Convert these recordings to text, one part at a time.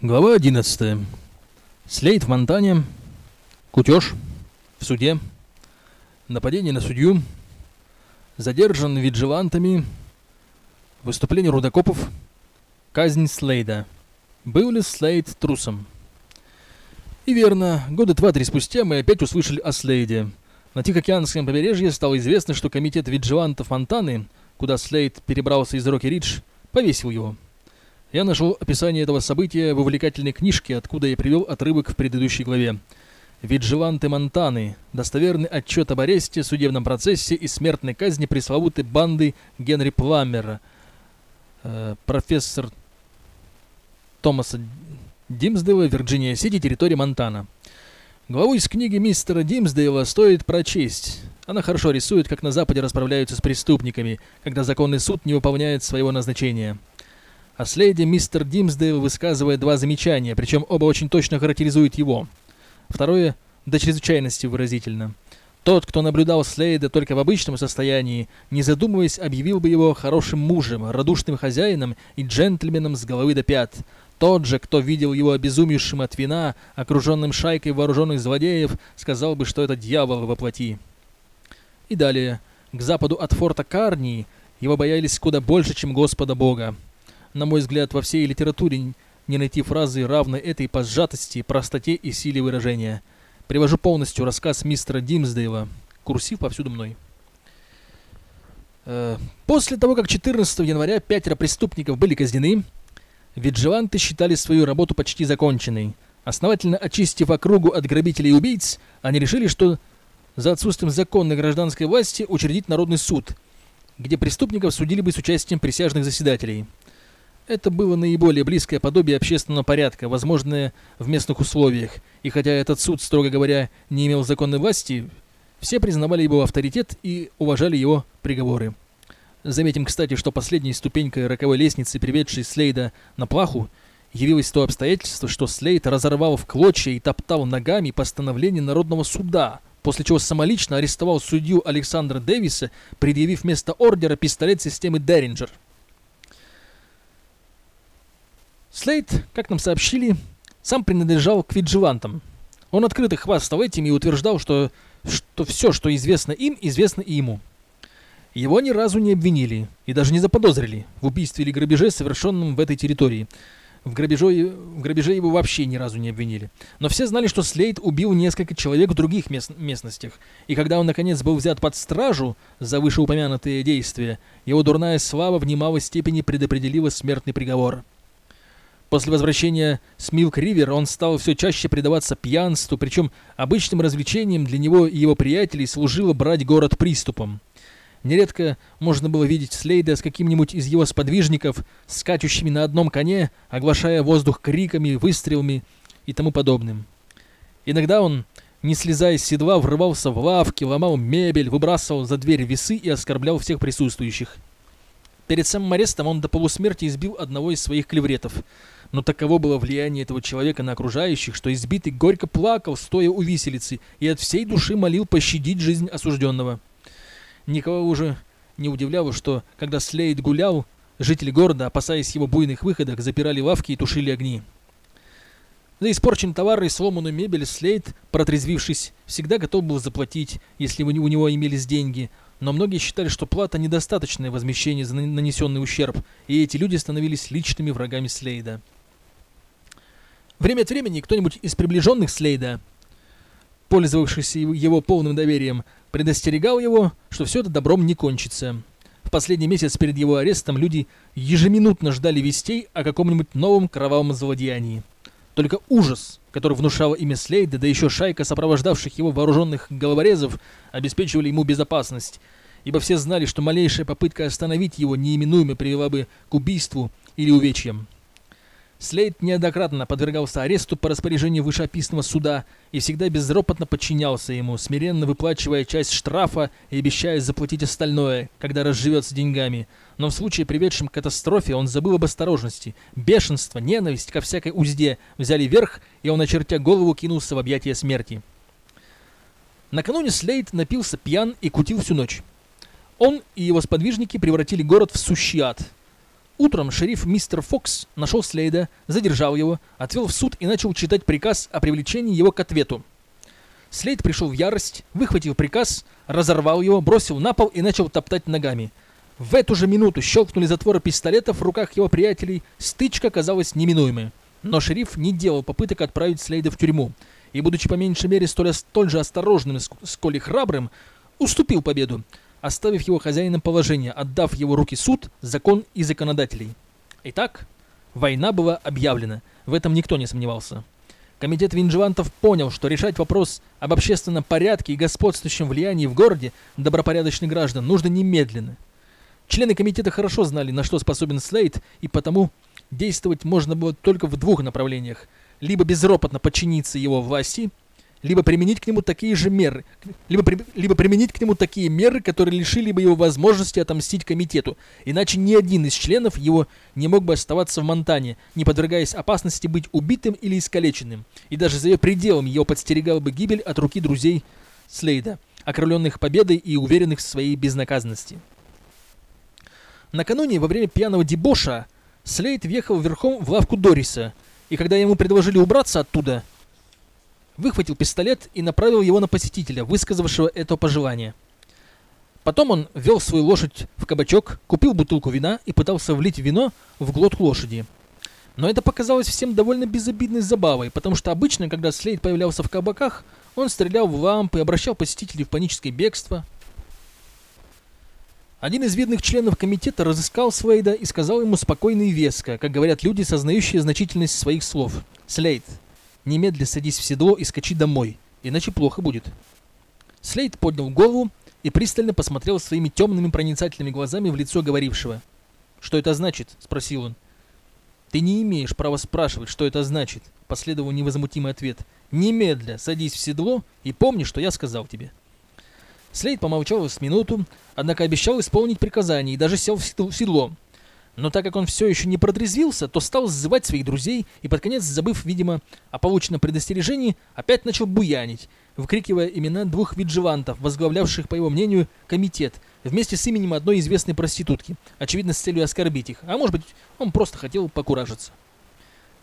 Глава 11. Слейд в Монтане. Кутеж. В суде. Нападение на судью. Задержан виджилантами. Выступление рудокопов. Казнь Слейда. Был ли Слейд трусом? И верно, года два-три спустя мы опять услышали о Слейде. На Тихоокеанском побережье стало известно, что комитет виджилантов Монтаны, куда Слейд перебрался из Рокки-Ридж, повесил его. Я нашел описание этого события в увлекательной книжке, откуда я привел отрывок в предыдущей главе. Виджиланты Монтаны. Достоверный отчет об аресте, судебном процессе и смертной казни пресловутой банды Генри Пламмера. Э, профессор Томаса Димсдейла, Вирджиния-Сити, территория Монтана. Главу из книги мистера Димсдейла стоит прочесть. Она хорошо рисует, как на Западе расправляются с преступниками, когда законный суд не выполняет своего назначения. О Слейде мистер Димсдейл высказывает два замечания, причем оба очень точно характеризуют его. Второе до чрезвычайности выразительно. Тот, кто наблюдал Слейда только в обычном состоянии, не задумываясь, объявил бы его хорошим мужем, радушным хозяином и джентльменом с головы до пят. Тот же, кто видел его обезумевшим от вина, окруженным шайкой вооруженных злодеев, сказал бы, что это дьявол во плоти. И далее. К западу от форта Карнии его боялись куда больше, чем Господа Бога. На мой взгляд, во всей литературе не найти фразы, равной этой по сжатости, простоте и силе выражения. Привожу полностью рассказ мистера Димсдейла. Курсив повсюду мной. Э, после того, как 14 января пятеро преступников были казнены, виджиланты считали свою работу почти законченной. Основательно очистив округу от грабителей и убийц, они решили, что за отсутствием законной гражданской власти учредить народный суд, где преступников судили бы с участием присяжных заседателей. Это было наиболее близкое подобие общественного порядка, возможное в местных условиях, и хотя этот суд, строго говоря, не имел законной власти, все признавали его авторитет и уважали его приговоры. Заметим, кстати, что последней ступенькой роковой лестницы, приведшей Слейда на плаху, явилось то обстоятельство, что Слейд разорвал в клочья и топтал ногами постановление Народного суда, после чего самолично арестовал судью Александра Дэвиса, предъявив вместо ордера пистолет системы Деринджер. Слейд, как нам сообщили, сам принадлежал к виджилантам. Он открыто хвастал этим и утверждал, что, что все, что известно им, известно и ему. Его ни разу не обвинили и даже не заподозрили в убийстве или грабеже, совершенном в этой территории. В грабеже, в грабеже его вообще ни разу не обвинили. Но все знали, что Слейд убил несколько человек в других мест местностях. И когда он наконец был взят под стражу за вышеупомянутые действия, его дурная слава в немалой степени предопределила смертный приговор. После возвращения с Милк-Ривер он стал все чаще предаваться пьянству, причем обычным развлечением для него и его приятелей служило брать город приступом. Нередко можно было видеть Слейда с каким-нибудь из его сподвижников, скачущими на одном коне, оглашая воздух криками, выстрелами и тому подобным. Иногда он, не слезая с седла, врывался в лавки, ломал мебель, выбрасывал за дверь весы и оскорблял всех присутствующих. Перед самым арестом он до полусмерти избил одного из своих клевретов – но таково было влияние этого человека на окружающих, что избитый горько плакал, стоя у виселицы, и от всей души молил пощадить жизнь осужденного. Никого уже не удивляло, что, когда Слейд гулял, жители города, опасаясь его буйных выходок, запирали лавки и тушили огни. За испорченный товар и сломанную мебель Слейд, протрезвившись, всегда готов был заплатить, если у него имелись деньги, но многие считали, что плата недостаточное возмещение за нанесенный ущерб, и эти люди становились личными врагами Слейда. Время от времени кто-нибудь из приближенных Слейда, пользовавшийся его полным доверием, предостерегал его, что все это добром не кончится. В последний месяц перед его арестом люди ежеминутно ждали вестей о каком-нибудь новом кровавом злодеянии. Только ужас, который внушало имя Слейда, да еще шайка сопровождавших его вооруженных головорезов, обеспечивали ему безопасность, ибо все знали, что малейшая попытка остановить его неименуемо привела бы к убийству или увечьям. Слейд неоднократно подвергался аресту по распоряжению вышеописанного суда и всегда безропотно подчинялся ему, смиренно выплачивая часть штрафа и обещая заплатить остальное, когда разживется деньгами. Но в случае, приведшем к катастрофе, он забыл об осторожности. Бешенство, ненависть ко всякой узде взяли верх, и он, очертя голову, кинулся в объятия смерти. Накануне Слейд напился пьян и кутил всю ночь. Он и его сподвижники превратили город в сущий ад – Утром шериф мистер Фокс нашел Слейда, задержал его, отвел в суд и начал читать приказ о привлечении его к ответу. Слейд пришел в ярость, выхватил приказ, разорвал его, бросил на пол и начал топтать ногами. В эту же минуту щелкнули затворы пистолетов в руках его приятелей, стычка казалась неминуемой. Но шериф не делал попыток отправить Слейда в тюрьму, и, будучи по меньшей мере столь, столь же осторожным, сколь и храбрым, уступил победу, оставив его хозяином положения, отдав его руки суд, закон и законодателей. Итак, война была объявлена, в этом никто не сомневался. Комитет винжевантов понял, что решать вопрос об общественном порядке и господствующем влиянии в городе добропорядочных граждан нужно немедленно. Члены комитета хорошо знали, на что способен Слейд, и потому действовать можно было только в двух направлениях. Либо безропотно подчиниться его власти – либо применить к нему такие же меры, либо, при, либо применить к нему такие меры, которые лишили бы его возможности отомстить комитету, иначе ни один из членов его не мог бы оставаться в Монтане, не подвергаясь опасности быть убитым или искалеченным, и даже за ее пределами его подстерегала бы гибель от руки друзей Слейда, окрыленных победой и уверенных в своей безнаказанности. Накануне, во время пьяного дебоша, Слейд въехал верхом в лавку Дориса, и когда ему предложили убраться оттуда – выхватил пистолет и направил его на посетителя, высказавшего это пожелание. Потом он вел свою лошадь в кабачок, купил бутылку вина и пытался влить вино в глотку лошади. Но это показалось всем довольно безобидной забавой, потому что обычно, когда Слейд появлялся в кабаках, он стрелял в лампы, обращал посетителей в паническое бегство. Один из видных членов комитета разыскал Слейда и сказал ему спокойно и веско, как говорят люди, сознающие значительность своих слов. «Слейд, Немедля садись в седло и скачи домой, иначе плохо будет. Слейд поднял голову и пристально посмотрел своими темными проницательными глазами в лицо говорившего. «Что это значит?» — спросил он. «Ты не имеешь права спрашивать, что это значит», — последовал невозмутимый ответ. «Немедля садись в седло и помни, что я сказал тебе». Слейд помолчал с минуту, однако обещал исполнить приказание и даже сел в седло, но так как он все еще не протрезвился, то стал зазывать своих друзей и под конец, забыв, видимо, о полученном предостережении, опять начал буянить, выкрикивая имена двух виджевантов, возглавлявших, по его мнению, комитет, вместе с именем одной известной проститутки, очевидно, с целью оскорбить их, а может быть, он просто хотел покуражиться.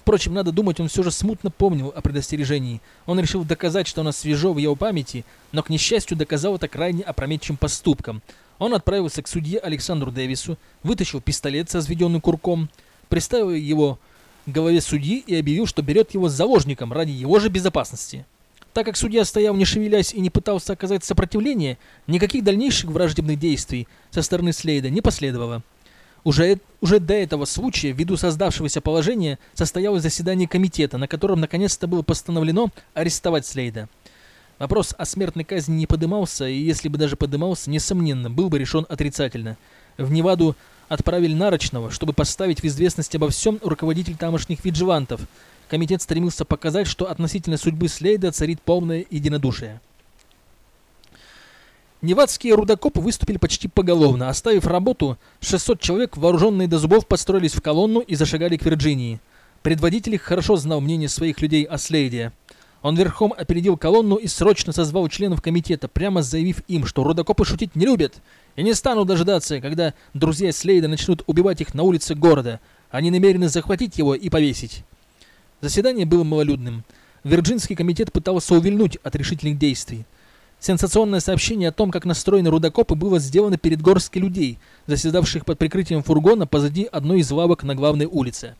Впрочем, надо думать, он все же смутно помнил о предостережении. Он решил доказать, что оно свежо в его памяти, но, к несчастью, доказал это крайне опрометчивым поступком – он отправился к судье Александру Дэвису, вытащил пистолет со взведенным курком, приставил его к голове судьи и объявил, что берет его заложником ради его же безопасности. Так как судья стоял не шевелясь и не пытался оказать сопротивление, никаких дальнейших враждебных действий со стороны Слейда не последовало. Уже, уже до этого случая, ввиду создавшегося положения, состоялось заседание комитета, на котором наконец-то было постановлено арестовать Слейда. Вопрос о смертной казни не подымался, и если бы даже подымался, несомненно, был бы решен отрицательно. В Неваду отправили Нарочного, чтобы поставить в известность обо всем руководитель тамошних виджевантов. Комитет стремился показать, что относительно судьбы Слейда царит полное единодушие. Невадские рудокопы выступили почти поголовно. Оставив работу, 600 человек, вооруженные до зубов, построились в колонну и зашагали к Вирджинии. Предводитель хорошо знал мнение своих людей о Слейде. Он верхом опередил колонну и срочно созвал членов комитета, прямо заявив им, что рудокопы шутить не любят и не станут дожидаться, когда друзья Слейда начнут убивать их на улице города. Они намерены захватить его и повесить. Заседание было малолюдным. Вирджинский комитет пытался увильнуть от решительных действий. Сенсационное сообщение о том, как настроены рудокопы, было сделано перед горсткой людей, заседавших под прикрытием фургона позади одной из лавок на главной улице.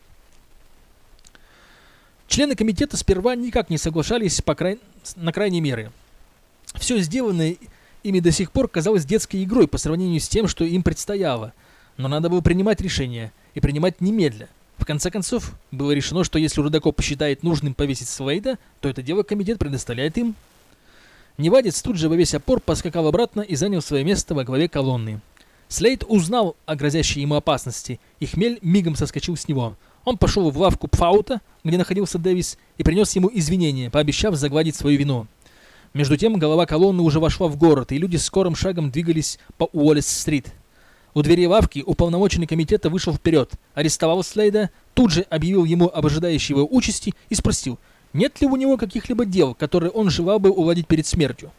Члены комитета сперва никак не соглашались по край... на крайней меры. Все сделанное ими до сих пор казалось детской игрой по сравнению с тем, что им предстояло. Но надо было принимать решение, и принимать немедля. В конце концов, было решено, что если Рудаков посчитает нужным повесить Слейда, то это дело комитет предоставляет им. Невадец тут же во весь опор поскакал обратно и занял свое место во главе колонны. Слейд узнал о грозящей ему опасности, и хмель мигом соскочил с него. Он пошел в лавку Пфаута, где находился Дэвис, и принес ему извинения, пообещав загладить свое вино. Между тем голова колонны уже вошла в город, и люди скорым шагом двигались по Уоллес-стрит. У двери лавки уполномоченный комитета вышел вперед, арестовал Слейда, тут же объявил ему об ожидающей его участи и спросил, нет ли у него каких-либо дел, которые он желал бы уладить перед смертью.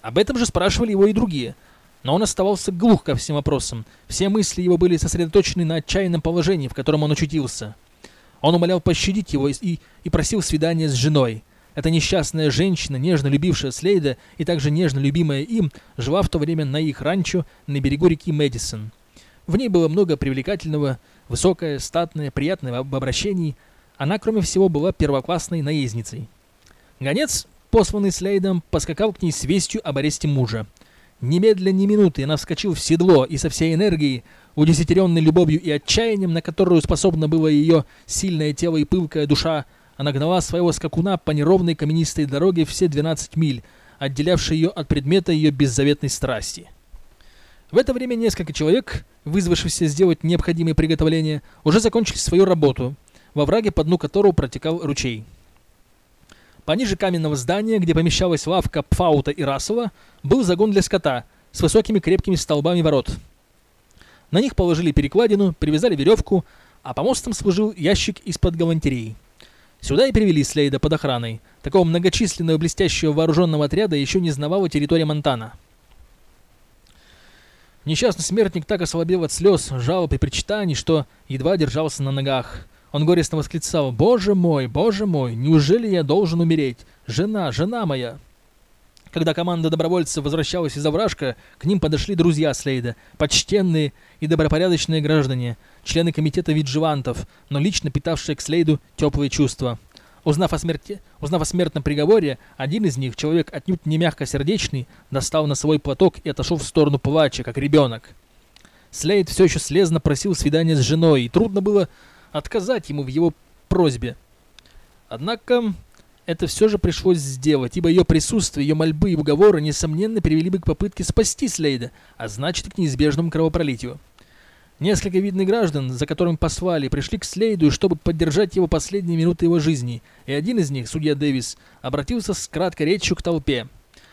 Об этом же спрашивали его и другие. Но он оставался глух ко всем вопросам. Все мысли его были сосредоточены на отчаянном положении, в котором он очутился. Он умолял пощадить его и, и просил свидания с женой. Эта несчастная женщина, нежно любившая Слейда и также нежно любимая им, жила в то время на их ранчо на берегу реки Мэдисон. В ней было много привлекательного, высокая, статная, приятная в обращении. Она, кроме всего, была первоклассной наездницей. Гонец, посланный Слейдом, поскакал к ней с вестью об аресте мужа. Немедленно ни минуты она вскочил в седло и со всей энергией, удесятеренной любовью и отчаянием, на которую способно было ее сильное тело и пылкая душа, она гнала своего скакуна по неровной каменистой дороге все 12 миль, отделявшей ее от предмета ее беззаветной страсти. В это время несколько человек, вызвавшихся сделать необходимые приготовления, уже закончили свою работу, во враге по дну которого протекал ручей. Пониже каменного здания, где помещалась лавка Пфаута и Расова, был загон для скота с высокими крепкими столбами ворот. На них положили перекладину, привязали веревку, а помостом служил ящик из-под галантерей. Сюда и привели Слейда под охраной. Такого многочисленного блестящего вооруженного отряда еще не знавала территория Монтана. Несчастный смертник так ослабел от слез, жалоб и причитаний, что едва держался на ногах. Он горестно восклицал «Боже мой, боже мой, неужели я должен умереть? Жена, жена моя!» Когда команда добровольцев возвращалась из овражка, к ним подошли друзья Слейда, почтенные и добропорядочные граждане, члены комитета видживантов, но лично питавшие к Слейду теплые чувства. Узнав о, смерти, узнав о смертном приговоре, один из них, человек отнюдь не мягкосердечный, достал на свой платок и отошел в сторону плача, как ребенок. Слейд все еще слезно просил свидания с женой, и трудно было отказать ему в его просьбе. Однако это все же пришлось сделать, ибо ее присутствие, ее мольбы и уговоры, несомненно, привели бы к попытке спасти Слейда, а значит к неизбежному кровопролитию. Несколько видных граждан, за которым послали, пришли к Слейду, чтобы поддержать его последние минуты его жизни, и один из них, судья Дэвис, обратился с краткой речью к толпе.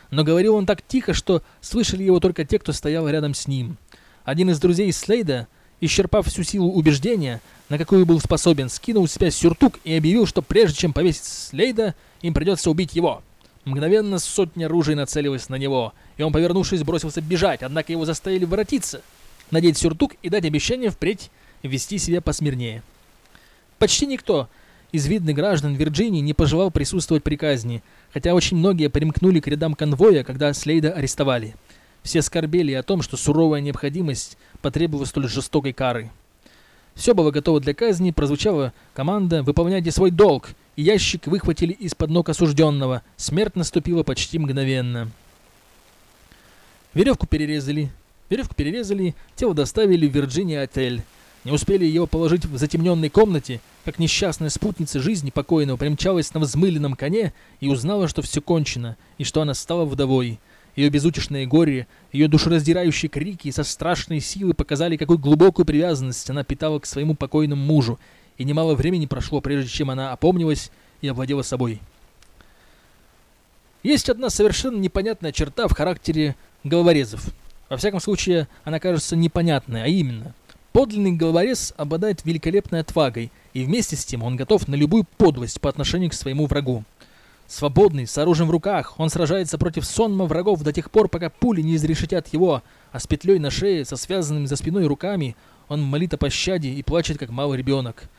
Но говорил он так тихо, что слышали его только те, кто стоял рядом с ним. Один из друзей Слейда, исчерпав всю силу убеждения, на какую был способен, скинул с себя сюртук и объявил, что прежде чем повесить Слейда, им придется убить его. Мгновенно сотня ружей нацелилась на него, и он, повернувшись, бросился бежать, однако его заставили воротиться, надеть сюртук и дать обещание впредь вести себя посмирнее. Почти никто из видных граждан Вирджинии не пожелал присутствовать при казни, хотя очень многие примкнули к рядам конвоя, когда Слейда арестовали. Все скорбели о том, что суровая необходимость потребовала столь жестокой кары. Все было готово для казни, прозвучала команда «Выполняйте свой долг», и ящик выхватили из-под ног осужденного. Смерть наступила почти мгновенно. Веревку перерезали. Веревку перерезали, тело доставили в Вирджиния отель. Не успели его положить в затемненной комнате, как несчастная спутница жизни покойного примчалась на взмыленном коне и узнала, что все кончено, и что она стала вдовой. Ее безутешное горе, ее душераздирающие крики со страшной силой показали, какую глубокую привязанность она питала к своему покойному мужу, и немало времени прошло, прежде чем она опомнилась и овладела собой. Есть одна совершенно непонятная черта в характере головорезов. Во всяком случае, она кажется непонятной, а именно, подлинный головорез обладает великолепной отвагой, и вместе с тем он готов на любую подлость по отношению к своему врагу. Свободный, с оружием в руках, он сражается против сонма врагов до тех пор, пока пули не изрешетят его, а с петлей на шее, со связанными за спиной руками, он молит о пощаде и плачет, как малый ребенок.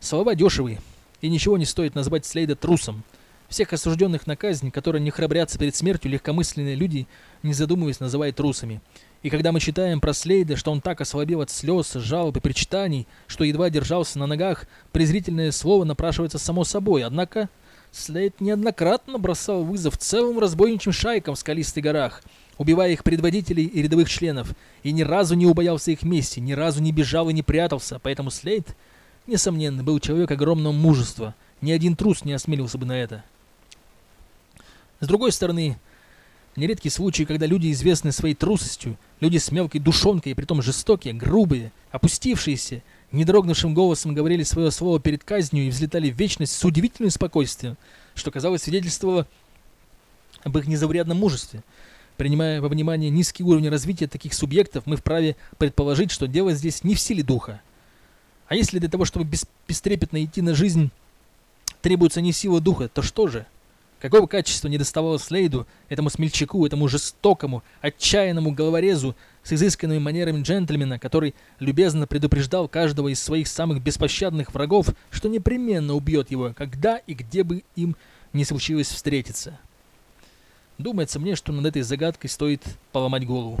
Слова дешевые, и ничего не стоит назвать Слейда трусом. Всех осужденных на казнь, которые не храбрятся перед смертью, легкомысленные люди, не задумываясь, называют трусами. И когда мы читаем про Слейда, что он так ослабел от слез, жалоб и причитаний, что едва держался на ногах, презрительное слово напрашивается само собой, однако... Слейд неоднократно бросал вызов целым разбойничьим шайкам в скалистых горах, убивая их предводителей и рядовых членов, и ни разу не убоялся их мести, ни разу не бежал и не прятался, поэтому Слейд, несомненно, был человек огромного мужества, ни один трус не осмелился бы на это. С другой стороны, нередки случаи, когда люди, известные своей трусостью, люди с мелкой душонкой притом жестокие, грубые, опустившиеся, недрогнувшим голосом говорили свое слово перед казнью и взлетали в вечность с удивительным спокойствием, что, казалось, свидетельствовало об их незаурядном мужестве. Принимая во внимание низкий уровень развития таких субъектов, мы вправе предположить, что дело здесь не в силе духа. А если для того, чтобы бес бестрепетно идти на жизнь, требуется не сила духа, то что же? Какого качества не доставало Слейду, этому смельчаку, этому жестокому, отчаянному головорезу с изысканными манерами джентльмена, который любезно предупреждал каждого из своих самых беспощадных врагов, что непременно убьет его, когда и где бы им не случилось встретиться. Думается мне, что над этой загадкой стоит поломать голову.